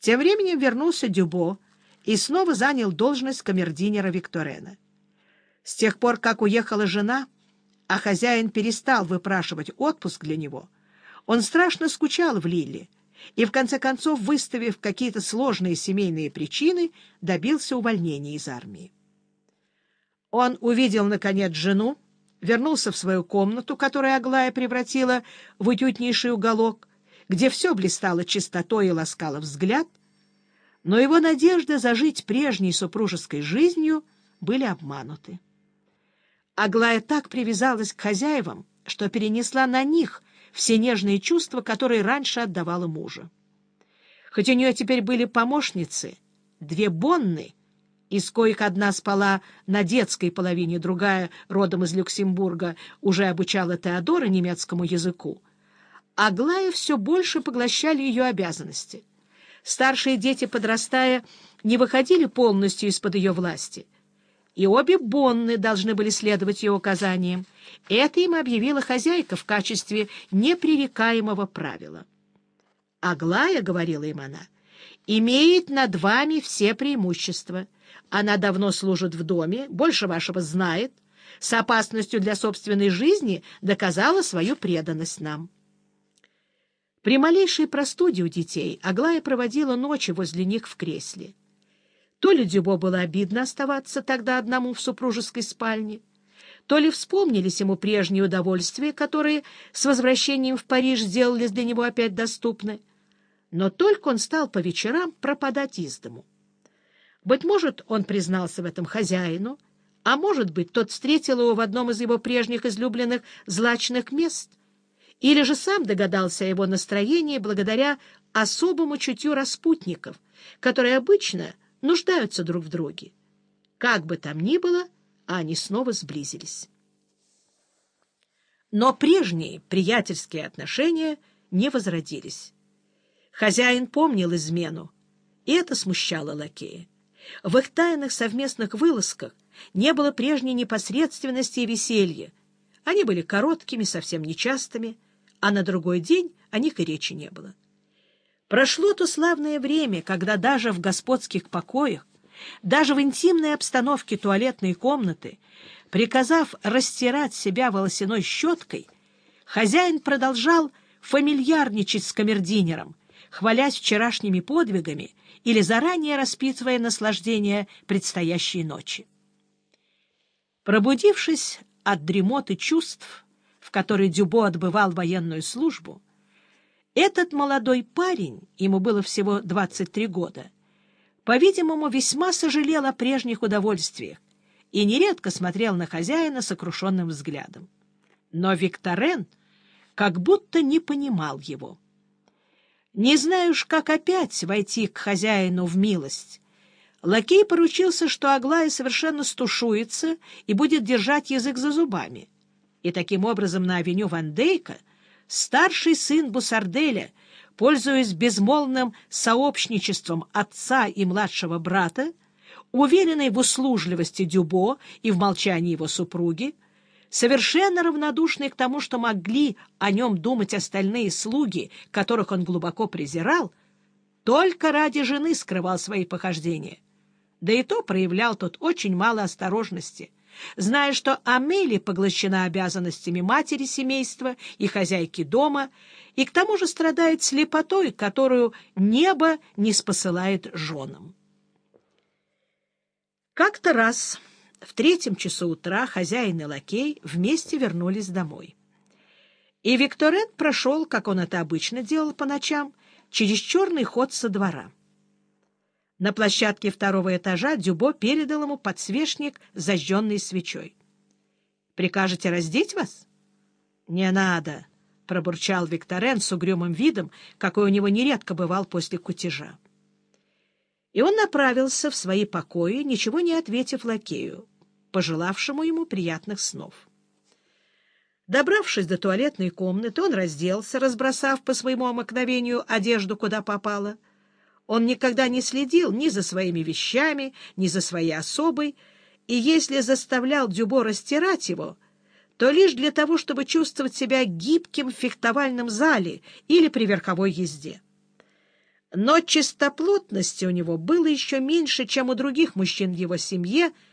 Тем временем вернулся Дюбо и снова занял должность камердинера Викторена. С тех пор, как уехала жена, а хозяин перестал выпрашивать отпуск для него, он страшно скучал в Лилле и, в конце концов, выставив какие-то сложные семейные причины, добился увольнения из армии. Он увидел, наконец, жену, вернулся в свою комнату, которую Аглая превратила в уютнейший уголок, где все блистало чистотой и ласкало взгляд, но его надежды зажить прежней супружеской жизнью были обмануты. Аглая так привязалась к хозяевам, что перенесла на них все нежные чувства, которые раньше отдавала мужу. Хоть у нее теперь были помощницы, две Бонны, из коих одна спала на детской половине, другая, родом из Люксембурга, уже обучала Теодора немецкому языку, Аглая все больше поглощали ее обязанности. Старшие дети, подрастая, не выходили полностью из-под ее власти — и обе Бонны должны были следовать ее указаниям. Это им объявила хозяйка в качестве непререкаемого правила. «Аглая, — говорила им она, — имеет над вами все преимущества. Она давно служит в доме, больше вашего знает, с опасностью для собственной жизни доказала свою преданность нам». При малейшей простуде у детей Аглая проводила ночи возле них в кресле. То ли Дюбо было обидно оставаться тогда одному в супружеской спальне, то ли вспомнились ему прежние удовольствия, которые с возвращением в Париж сделались для него опять доступны. Но только он стал по вечерам пропадать из дому. Быть может, он признался в этом хозяину, а может быть, тот встретил его в одном из его прежних излюбленных злачных мест, или же сам догадался о его настроении благодаря особому чутью распутников, которые обычно нуждаются друг в друге. Как бы там ни было, они снова сблизились. Но прежние приятельские отношения не возродились. Хозяин помнил измену, и это смущало лакея. В их тайных совместных вылазках не было прежней непосредственности и веселья. Они были короткими, совсем нечастыми, а на другой день о них и речи не было. Прошло то славное время, когда даже в господских покоях, даже в интимной обстановке туалетной комнаты, приказав растирать себя волосяной щеткой, хозяин продолжал фамильярничать с камердинером, хвалясь вчерашними подвигами или заранее распитывая наслаждение предстоящей ночи. Пробудившись от дремоты чувств, в которой Дюбо отбывал военную службу, этот молодой парень, ему было всего 23 года, по-видимому, весьма сожалел о прежних удовольствиях и нередко смотрел на хозяина сокрушенным взглядом. Но Викторен как будто не понимал его. Не знаю уж, как опять войти к хозяину в милость. Лакей поручился, что Аглая совершенно стушуется и будет держать язык за зубами. И таким образом на авеню Ван Дейка — Старший сын Бусарделя, пользуясь безмолвным сообщничеством отца и младшего брата, уверенный в услужливости Дюбо и в молчании его супруги, совершенно равнодушный к тому, что могли о нем думать остальные слуги, которых он глубоко презирал, только ради жены скрывал свои похождения. Да и то проявлял тот очень мало осторожности — зная, что Амели поглощена обязанностями матери семейства и хозяйки дома, и к тому же страдает слепотой, которую небо не спосылает женам. Как-то раз в третьем часу утра хозяин и лакей вместе вернулись домой. И Викторен прошел, как он это обычно делал по ночам, через черный ход со двора. На площадке второго этажа Дюбо передал ему подсвечник с зажженной свечой. — Прикажете раздеть вас? — Не надо, — пробурчал Викторен с угрюмым видом, какой у него нередко бывал после кутежа. И он направился в свои покои, ничего не ответив лакею, пожелавшему ему приятных снов. Добравшись до туалетной комнаты, он разделся, разбросав по своему омыкновению одежду, куда попало — он никогда не следил ни за своими вещами, ни за своей особой, и если заставлял Дюбо растирать его, то лишь для того, чтобы чувствовать себя гибким в фехтовальном зале или при верховой езде. Но чистоплотности у него было еще меньше, чем у других мужчин в его семье,